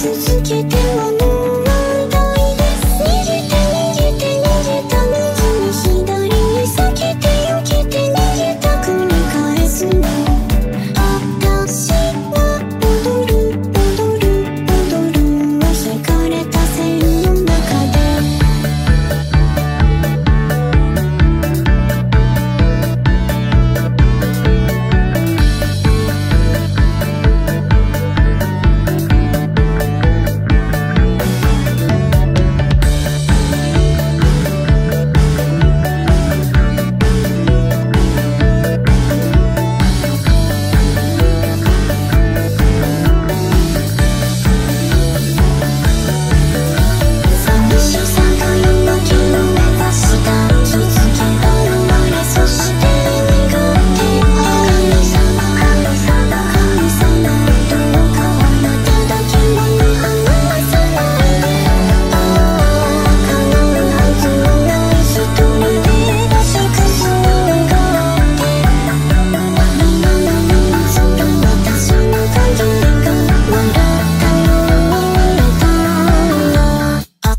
続けては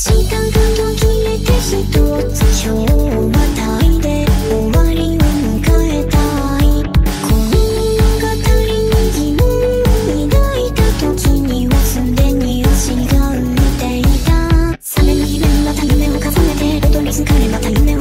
時間が途切れつをまたい。で終わりを迎えたい。この物語に疑問を抱い。た時にはすでに足が浮い。てい。た冷めにまた夢を重ねて踊り疲れまた夢を